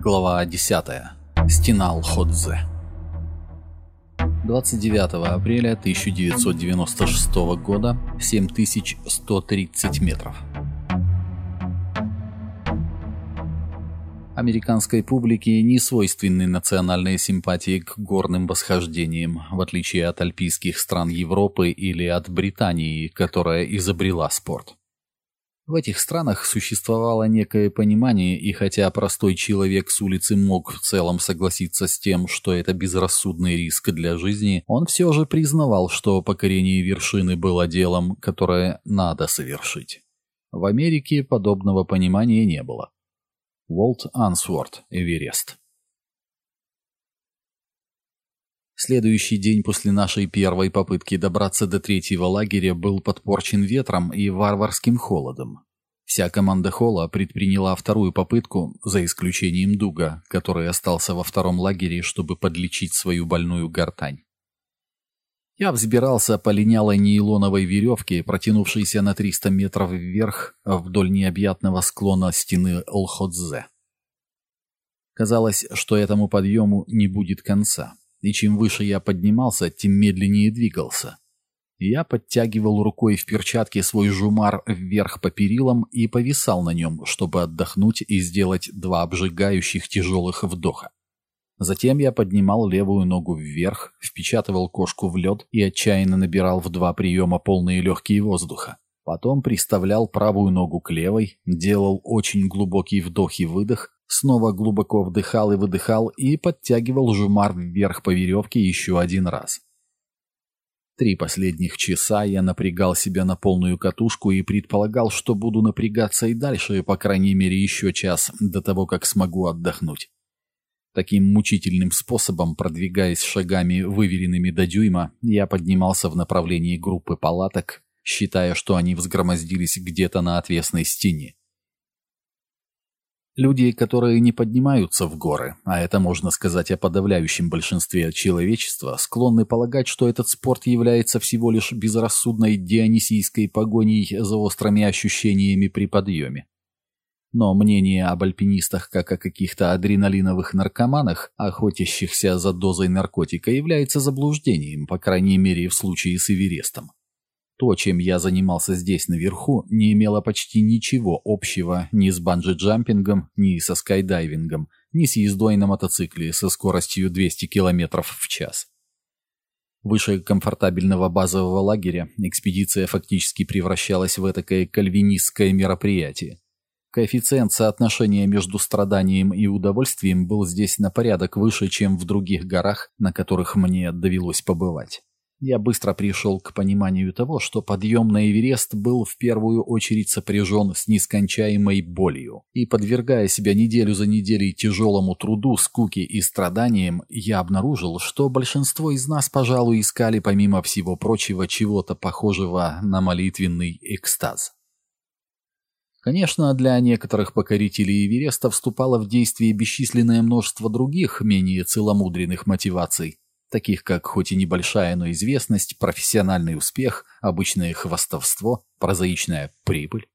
Глава 10. Стена Алходзе. 29 апреля 1996 года, 7130 метров. Американской публике не свойственны национальные симпатии к горным восхождениям, в отличие от альпийских стран Европы или от Британии, которая изобрела спорт. В этих странах существовало некое понимание, и хотя простой человек с улицы мог в целом согласиться с тем, что это безрассудный риск для жизни, он все же признавал, что покорение вершины было делом, которое надо совершить. В Америке подобного понимания не было. Уолт Ансворт, Эверест Следующий день после нашей первой попытки добраться до третьего лагеря был подпорчен ветром и варварским холодом. Вся команда Холла предприняла вторую попытку, за исключением Дуга, который остался во втором лагере, чтобы подлечить свою больную гортань. Я взбирался по линялой нейлоновой веревке, протянувшейся на 300 метров вверх вдоль необъятного склона стены Олходзе. Казалось, что этому подъему не будет конца и чем выше я поднимался, тем медленнее двигался. Я подтягивал рукой в перчатке свой жумар вверх по перилам и повисал на нем, чтобы отдохнуть и сделать два обжигающих тяжелых вдоха. Затем я поднимал левую ногу вверх, впечатывал кошку в лед и отчаянно набирал в два приема полные легкие воздуха. Потом приставлял правую ногу к левой, делал очень глубокий вдох и выдох, Снова глубоко вдыхал и выдыхал и подтягивал жумар вверх по веревке еще один раз. Три последних часа я напрягал себя на полную катушку и предполагал, что буду напрягаться и дальше, по крайней мере еще час, до того, как смогу отдохнуть. Таким мучительным способом, продвигаясь шагами, выверенными до дюйма, я поднимался в направлении группы палаток, считая, что они взгромоздились где-то на отвесной стене. Люди, которые не поднимаются в горы, а это можно сказать о подавляющем большинстве человечества, склонны полагать, что этот спорт является всего лишь безрассудной дионисийской погоней за острыми ощущениями при подъеме. Но мнение об альпинистах как о каких-то адреналиновых наркоманах, охотящихся за дозой наркотика, является заблуждением, по крайней мере в случае с Эверестом. То, чем я занимался здесь наверху, не имело почти ничего общего ни с банджи-джампингом, ни со скайдайвингом, ни с ездой на мотоцикле со скоростью 200 км в час. Выше комфортабельного базового лагеря экспедиция фактически превращалась в этакое кальвинистское мероприятие. Коэффициент соотношения между страданием и удовольствием был здесь на порядок выше, чем в других горах, на которых мне довелось побывать. Я быстро пришел к пониманию того, что подъем на Эверест был в первую очередь сопряжен с нескончаемой болью. И подвергая себя неделю за неделей тяжелому труду, скуке и страданиям, я обнаружил, что большинство из нас, пожалуй, искали помимо всего прочего чего-то похожего на молитвенный экстаз. Конечно, для некоторых покорителей Эвереста вступало в действие бесчисленное множество других, менее целомудренных мотиваций таких как хоть и небольшая, но известность, профессиональный успех, обычное хвастовство, прозаичная прибыль.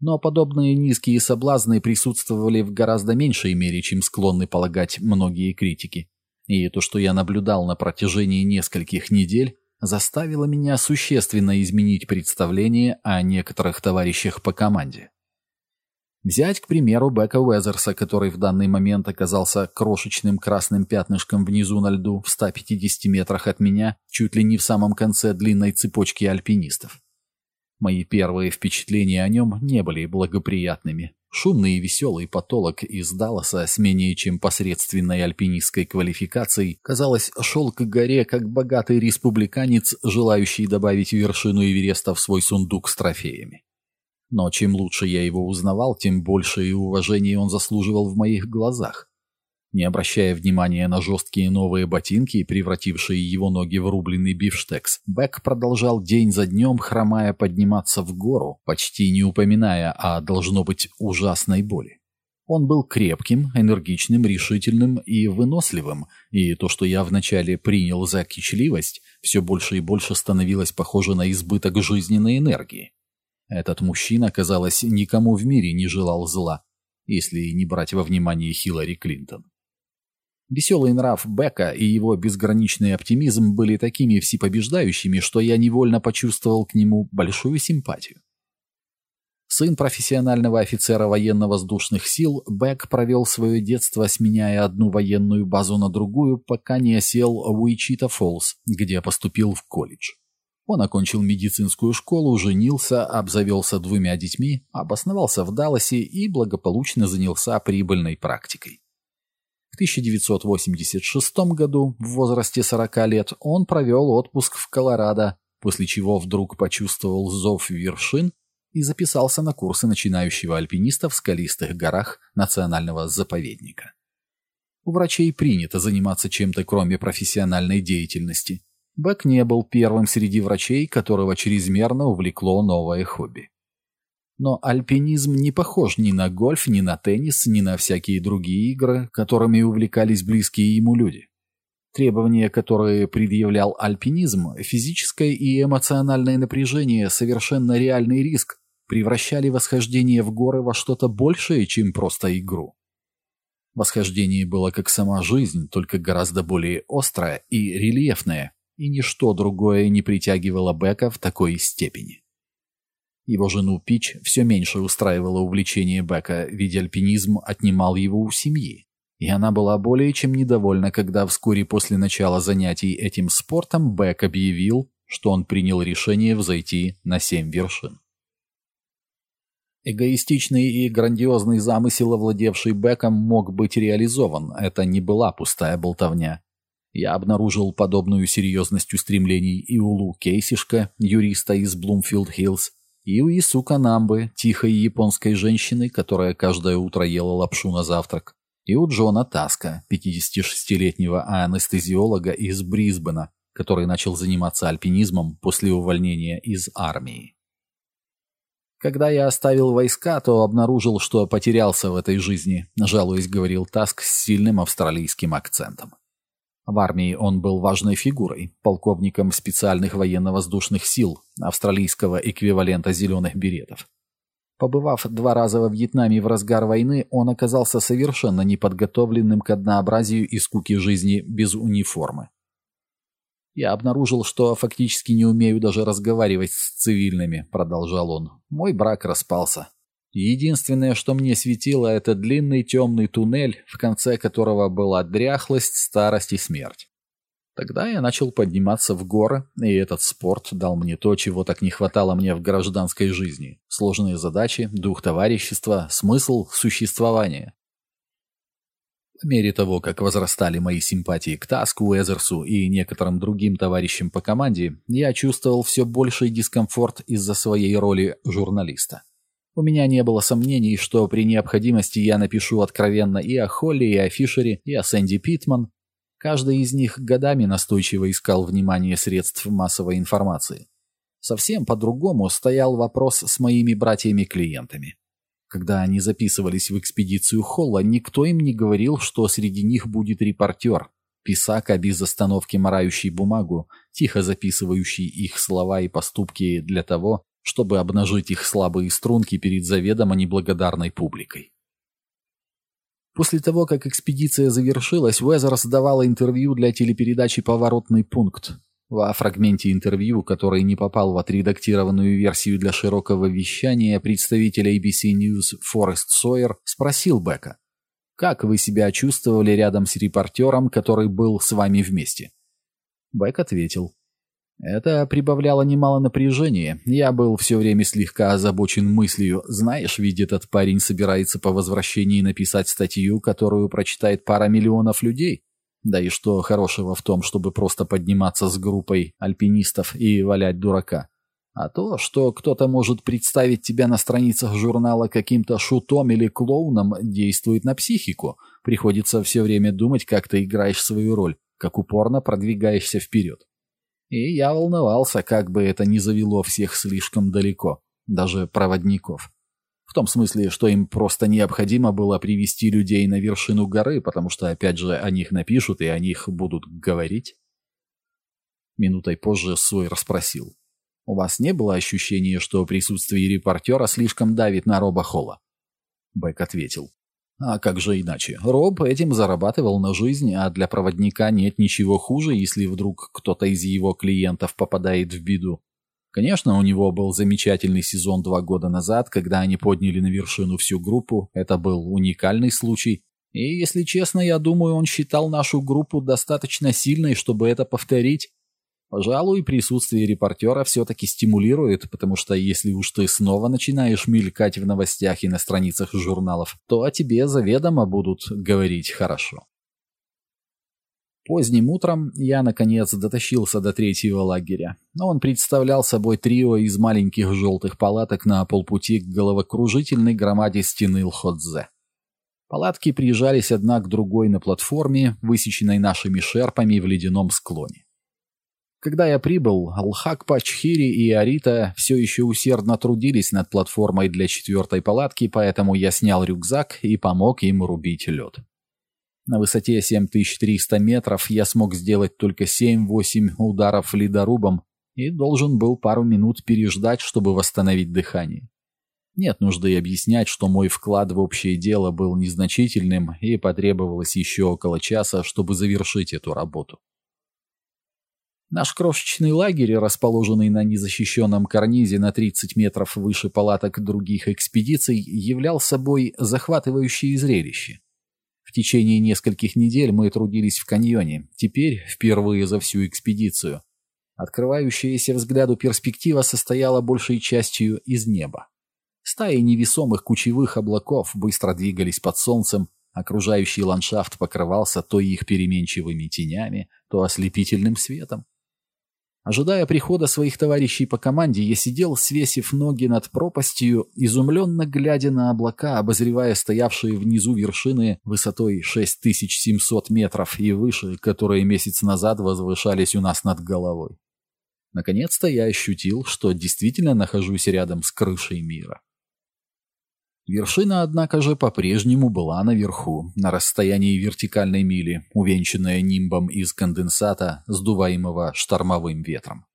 Но подобные низкие соблазны присутствовали в гораздо меньшей мере, чем склонны полагать многие критики. И то, что я наблюдал на протяжении нескольких недель, заставило меня существенно изменить представление о некоторых товарищах по команде. Взять, к примеру, Бека Уэзерса, который в данный момент оказался крошечным красным пятнышком внизу на льду в 150 метрах от меня, чуть ли не в самом конце длинной цепочки альпинистов. Мои первые впечатления о нем не были благоприятными. Шумный и веселый потолок из Далласа с менее чем посредственной альпинистской квалификацией, казалось, шел к горе как богатый республиканец, желающий добавить вершину Эвереста в свой сундук с трофеями. Но чем лучше я его узнавал, тем больше и уважения он заслуживал в моих глазах. Не обращая внимания на жесткие новые ботинки, превратившие его ноги в рубленый бифштекс, Бек продолжал день за днем, хромая подниматься в гору, почти не упоминая о, должно быть, ужасной боли. Он был крепким, энергичным, решительным и выносливым, и то, что я вначале принял за кичливость, все больше и больше становилось похоже на избыток жизненной энергии. Этот мужчина, казалось, никому в мире не желал зла. если не брать во внимание Хиллари Клинтон. Веселый нрав Бека и его безграничный оптимизм были такими всепобеждающими, что я невольно почувствовал к нему большую симпатию. Сын профессионального офицера военно-воздушных сил, Бек провел свое детство, сменяя одну военную базу на другую, пока не осел в Уичита-Фоллс, где поступил в колледж. Он окончил медицинскую школу, женился, обзавелся двумя детьми, обосновался в Далласе и благополучно занялся прибыльной практикой. В 1986 году, в возрасте 40 лет, он провел отпуск в Колорадо, после чего вдруг почувствовал зов вершин и записался на курсы начинающего альпиниста в скалистых горах национального заповедника. У врачей принято заниматься чем-то кроме профессиональной деятельности. Бэк не был первым среди врачей, которого чрезмерно увлекло новое хобби. Но альпинизм не похож ни на гольф, ни на теннис, ни на всякие другие игры, которыми увлекались близкие ему люди. Требования, которые предъявлял альпинизм, физическое и эмоциональное напряжение, совершенно реальный риск, превращали восхождение в горы во что-то большее, чем просто игру. Восхождение было как сама жизнь, только гораздо более острое и рельефное, и ничто другое не притягивало Бека в такой степени. Его жену Пич все меньше устраивало увлечение Бека, ведь альпинизм отнимал его у семьи. И она была более чем недовольна, когда вскоре после начала занятий этим спортом Бек объявил, что он принял решение взойти на семь вершин. Эгоистичный и грандиозный замысел, овладевший Беком, мог быть реализован. Это не была пустая болтовня. Я обнаружил подобную серьезность устремлений и у Лу Кейсишка, юриста из Блумфилд-Хиллз, и у Ису Канамбы, тихой японской женщины, которая каждое утро ела лапшу на завтрак, и у Джона Таска, 56-летнего анестезиолога из Брисбена, который начал заниматься альпинизмом после увольнения из армии. Когда я оставил войска, то обнаружил, что потерялся в этой жизни, жалуясь, говорил Таск с сильным австралийским акцентом. В армии он был важной фигурой, полковником специальных военно-воздушных сил, австралийского эквивалента «зеленых беретов». Побывав два раза во Вьетнаме в разгар войны, он оказался совершенно неподготовленным к однообразию и скуке жизни без униформы. «Я обнаружил, что фактически не умею даже разговаривать с цивильными», — продолжал он. «Мой брак распался. Единственное, что мне светило, это длинный темный туннель, в конце которого была дряхлость, старость и смерть. Тогда я начал подниматься в горы, и этот спорт дал мне то, чего так не хватало мне в гражданской жизни. Сложные задачи, дух товарищества, смысл существования. По мере того, как возрастали мои симпатии к Таску, Эзерсу и некоторым другим товарищам по команде, я чувствовал все больший дискомфорт из-за своей роли журналиста. У меня не было сомнений, что при необходимости я напишу откровенно и о Холли, и о Фишере, и о Сэнди Питман. Каждый из них годами настойчиво искал внимание средств массовой информации. Совсем по-другому стоял вопрос с моими братьями-клиентами. Когда они записывались в экспедицию Холла, никто им не говорил, что среди них будет репортер, писака без остановки морающий бумагу, тихо записывающий их слова и поступки для того, чтобы обнажить их слабые струнки перед заведомо неблагодарной публикой. После того, как экспедиция завершилась, Уэзерс давала интервью для телепередачи «Поворотный пункт». Во фрагменте интервью, который не попал в отредактированную версию для широкого вещания, представитель ABC News Форест Сойер спросил Бека, «Как вы себя чувствовали рядом с репортером, который был с вами вместе?» Бек ответил, это прибавляло немало напряжения. Я был все время слегка озабочен мыслью. Знаешь, ведь этот парень собирается по возвращении написать статью, которую прочитает пара миллионов людей. Да и что хорошего в том, чтобы просто подниматься с группой альпинистов и валять дурака? А то, что кто-то может представить тебя на страницах журнала каким-то шутом или клоуном, действует на психику. Приходится все время думать, как ты играешь свою роль, как упорно продвигаешься вперед. И я волновался, как бы это не завело всех слишком далеко, даже проводников. В том смысле, что им просто необходимо было привести людей на вершину горы, потому что, опять же, о них напишут и о них будут говорить. Минутой позже Сойер спросил. «У вас не было ощущения, что присутствие репортера слишком давит на Роба Холла?» Бэк ответил. А как же иначе? Роб этим зарабатывал на жизнь, а для проводника нет ничего хуже, если вдруг кто-то из его клиентов попадает в беду. Конечно, у него был замечательный сезон два года назад, когда они подняли на вершину всю группу. Это был уникальный случай. И, если честно, я думаю, он считал нашу группу достаточно сильной, чтобы это повторить. Пожалуй, присутствие репортера все-таки стимулирует, потому что если уж ты снова начинаешь мелькать в новостях и на страницах журналов, то о тебе заведомо будут говорить хорошо. Поздним утром я, наконец, дотащился до третьего лагеря. Он представлял собой трио из маленьких желтых палаток на полпути к головокружительной громаде стены Лходзе. Палатки приезжались одна к другой на платформе, высеченной нашими шерпами в ледяном склоне. Когда я прибыл, Алхак Чхири и Арита все еще усердно трудились над платформой для четвертой палатки, поэтому я снял рюкзак и помог им рубить лед. На высоте 7300 метров я смог сделать только 7-8 ударов ледорубом и должен был пару минут переждать, чтобы восстановить дыхание. Нет нужды объяснять, что мой вклад в общее дело был незначительным и потребовалось еще около часа, чтобы завершить эту работу. Наш крошечный лагерь, расположенный на незащищенном карнизе на 30 метров выше палаток других экспедиций, являл собой захватывающее зрелище. В течение нескольких недель мы трудились в каньоне, теперь впервые за всю экспедицию. Открывающаяся взгляду перспектива состояла большей частью из неба. Стаи невесомых кучевых облаков быстро двигались под солнцем, окружающий ландшафт покрывался то их переменчивыми тенями, то ослепительным светом. Ожидая прихода своих товарищей по команде, я сидел, свесив ноги над пропастью, изумленно глядя на облака, обозревая стоявшие внизу вершины высотой 6700 метров и выше, которые месяц назад возвышались у нас над головой. Наконец-то я ощутил, что действительно нахожусь рядом с крышей мира. Вершина, однако же, по-прежнему была наверху, на расстоянии вертикальной мили, увенчанная нимбом из конденсата, сдуваемого штормовым ветром.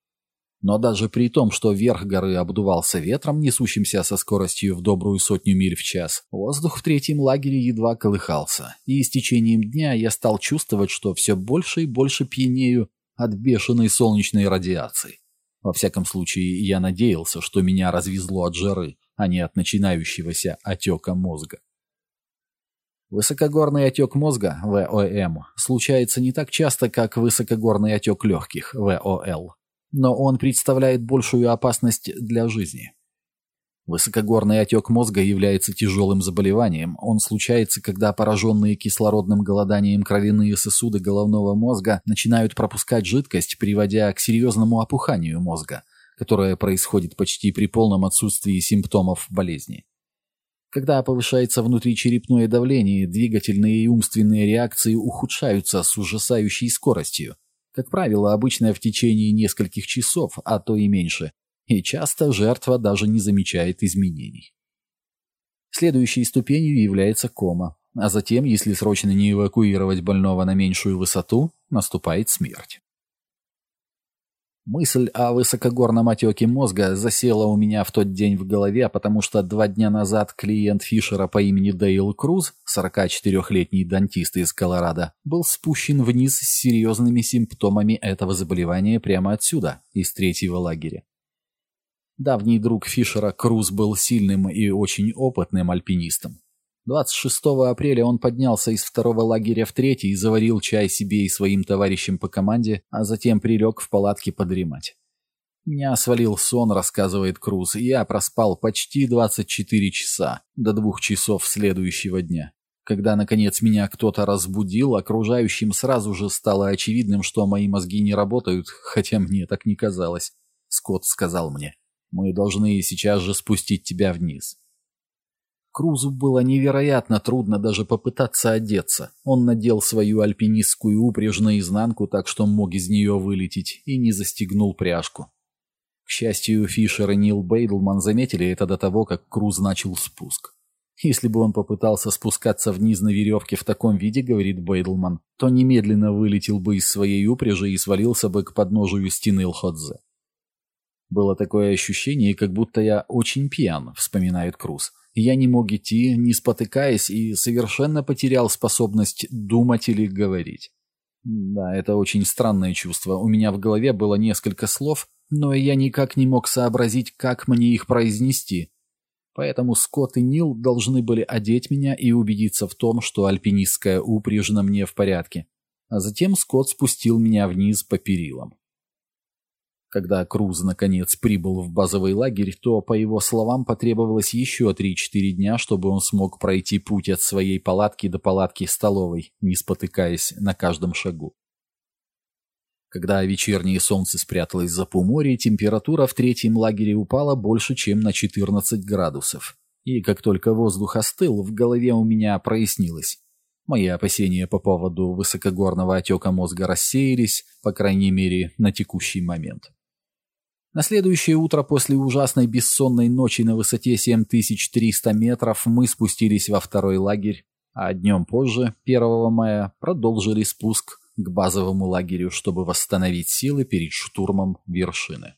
Но даже при том, что верх горы обдувался ветром, несущимся со скоростью в добрую сотню миль в час, воздух в третьем лагере едва колыхался, и с течением дня я стал чувствовать, что все больше и больше пьянею от бешеной солнечной радиации. Во всяком случае, я надеялся, что меня развезло от жары, а не от начинающегося отека мозга. Высокогорный отек мозга, ВОМ, случается не так часто, как высокогорный отек легких, ВОЛ, но он представляет большую опасность для жизни. Высокогорный отек мозга является тяжелым заболеванием. Он случается, когда пораженные кислородным голоданием кровяные сосуды головного мозга начинают пропускать жидкость, приводя к серьезному опуханию мозга – которое происходит почти при полном отсутствии симптомов болезни. Когда повышается внутричерепное давление, двигательные и умственные реакции ухудшаются с ужасающей скоростью. Как правило, обычно в течение нескольких часов, а то и меньше. И часто жертва даже не замечает изменений. Следующей ступенью является кома, а затем, если срочно не эвакуировать больного на меньшую высоту, наступает смерть. Мысль о высокогорном отеке мозга засела у меня в тот день в голове, потому что два дня назад клиент Фишера по имени Дейл Круз, 44-летний дантист из Колорадо, был спущен вниз с серьезными симптомами этого заболевания прямо отсюда, из третьего лагеря. Давний друг Фишера Круз был сильным и очень опытным альпинистом. 26 апреля он поднялся из второго лагеря в третий и заварил чай себе и своим товарищам по команде, а затем прилег в палатке подремать. Меня свалил сон, рассказывает Круз, я проспал почти 24 часа, до двух часов следующего дня. Когда, наконец, меня кто-то разбудил, окружающим сразу же стало очевидным, что мои мозги не работают, хотя мне так не казалось. Скотт сказал мне, мы должны сейчас же спустить тебя вниз. Крузу было невероятно трудно даже попытаться одеться. Он надел свою альпинистскую упряжь наизнанку, так что мог из нее вылететь, и не застегнул пряжку. К счастью, Фишер и Нил Бейдлман заметили это до того, как Круз начал спуск. Если бы он попытался спускаться вниз на веревке в таком виде, говорит Бейдлман, то немедленно вылетел бы из своей упряжи и свалился бы к подножию стены Лходзе. Было такое ощущение, как будто я очень пьян, вспоминает Круз Я не мог идти, не спотыкаясь, и совершенно потерял способность думать или говорить. Да, это очень странное чувство. У меня в голове было несколько слов, но я никак не мог сообразить, как мне их произнести. Поэтому Скотт и Нил должны были одеть меня и убедиться в том, что альпинистская упряжь на мне в порядке. А затем Скотт спустил меня вниз по перилам. Когда Круз наконец прибыл в базовый лагерь, то, по его словам, потребовалось еще 3-4 дня, чтобы он смог пройти путь от своей палатки до палатки столовой, не спотыкаясь на каждом шагу. Когда вечернее солнце спряталось за Пуморье, температура в третьем лагере упала больше, чем на 14 градусов. И как только воздух остыл, в голове у меня прояснилось. Мои опасения по поводу высокогорного отека мозга рассеялись, по крайней мере, на текущий момент. На следующее утро после ужасной бессонной ночи на высоте 7300 метров мы спустились во второй лагерь, а днем позже, 1 мая, продолжили спуск к базовому лагерю, чтобы восстановить силы перед штурмом вершины.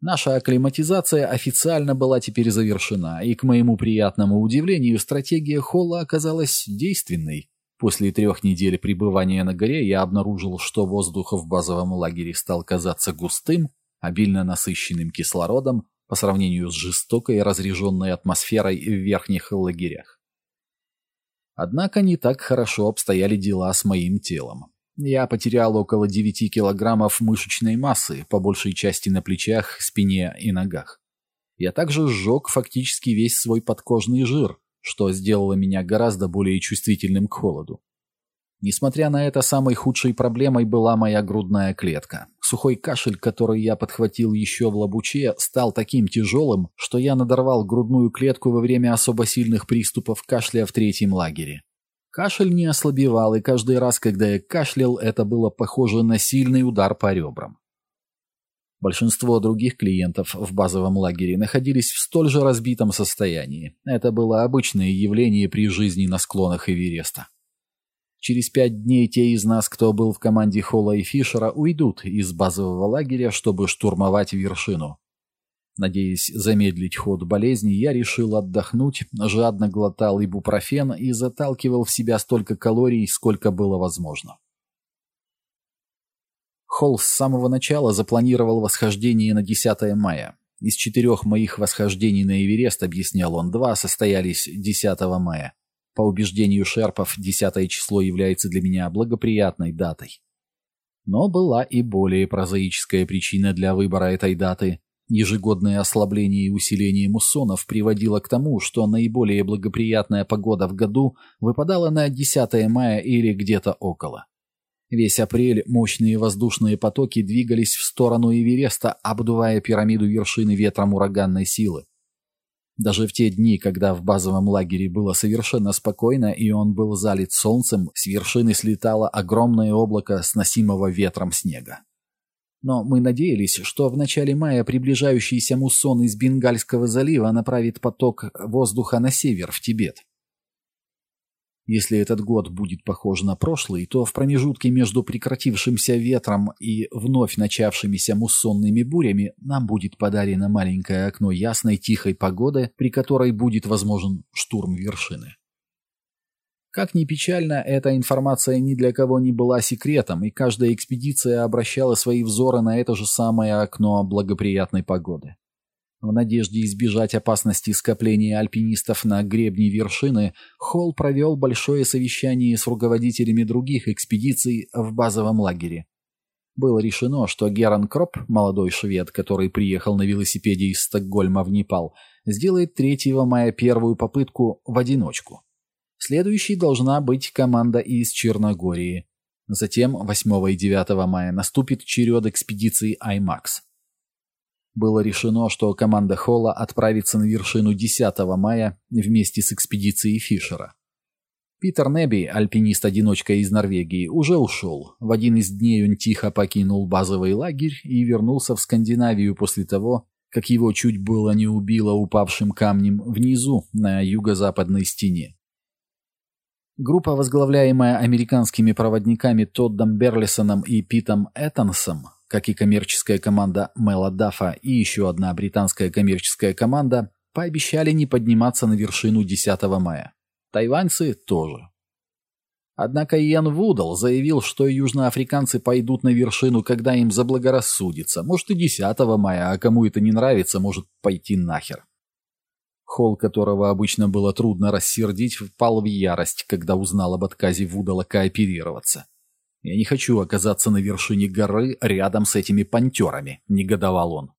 Наша акклиматизация официально была теперь завершена, и, к моему приятному удивлению, стратегия Холла оказалась действенной. После трех недель пребывания на горе я обнаружил, что воздух в базовом лагере стал казаться густым, обильно насыщенным кислородом по сравнению с жестокой разреженной атмосферой в верхних лагерях. Однако не так хорошо обстояли дела с моим телом. Я потерял около 9 килограммов мышечной массы, по большей части на плечах, спине и ногах. Я также сжег фактически весь свой подкожный жир, что сделало меня гораздо более чувствительным к холоду. Несмотря на это, самой худшей проблемой была моя грудная клетка. Сухой кашель, который я подхватил еще в лабуче, стал таким тяжелым, что я надорвал грудную клетку во время особо сильных приступов кашля в третьем лагере. Кашель не ослабевал, и каждый раз, когда я кашлял, это было похоже на сильный удар по ребрам. Большинство других клиентов в базовом лагере находились в столь же разбитом состоянии. Это было обычное явление при жизни на склонах Эвереста. Через пять дней те из нас, кто был в команде Холла и Фишера, уйдут из базового лагеря, чтобы штурмовать вершину. Надеясь замедлить ход болезни, я решил отдохнуть, жадно глотал ибупрофен и заталкивал в себя столько калорий, сколько было возможно. Холл с самого начала запланировал восхождение на 10 мая. Из четырех моих восхождений на Эверест, объяснял он, два состоялись 10 мая. По убеждению шерпов, 10 число является для меня благоприятной датой. Но была и более прозаическая причина для выбора этой даты. Ежегодное ослабление и усиление муссонов приводило к тому, что наиболее благоприятная погода в году выпадала на 10 мая или где-то около. Весь апрель мощные воздушные потоки двигались в сторону Эвереста, обдувая пирамиду вершины ветром ураганной силы. Даже в те дни, когда в базовом лагере было совершенно спокойно и он был залит солнцем, с вершины слетало огромное облако сносимого ветром снега. Но мы надеялись, что в начале мая приближающийся муссон из Бенгальского залива направит поток воздуха на север, в Тибет. Если этот год будет похож на прошлый, то в промежутке между прекратившимся ветром и вновь начавшимися муссонными бурями нам будет подарено маленькое окно ясной тихой погоды, при которой будет возможен штурм вершины. Как ни печально, эта информация ни для кого не была секретом, и каждая экспедиция обращала свои взоры на это же самое окно благоприятной погоды. В надежде избежать опасности скопления альпинистов на гребне вершины, Холл провел большое совещание с руководителями других экспедиций в базовом лагере. Было решено, что Геран Кроп, молодой швед, который приехал на велосипеде из Стокгольма в Непал, сделает 3 мая первую попытку в одиночку. Следующей должна быть команда из Черногории. Затем 8 и 9 мая наступит черед экспедиции IMAX. Было решено, что команда Холла отправится на вершину 10 мая вместе с экспедицией Фишера. Питер Неби, альпинист-одиночка из Норвегии, уже ушел. В один из дней он тихо покинул базовый лагерь и вернулся в Скандинавию после того, как его чуть было не убило упавшим камнем внизу, на юго-западной стене. Группа, возглавляемая американскими проводниками Тоддом Берлисоном и Питом Эттонсом, как и коммерческая команда Мэла Даффа и еще одна британская коммерческая команда, пообещали не подниматься на вершину 10 мая. Тайваньцы тоже. Однако Иэн Вудал заявил, что южноафриканцы пойдут на вершину, когда им заблагорассудится. Может и 10 мая, а кому это не нравится, может пойти нахер. Холл, которого обычно было трудно рассердить, впал в ярость, когда узнал об отказе Вудала кооперироваться. «Я не хочу оказаться на вершине горы рядом с этими пантерами», — негодовал он.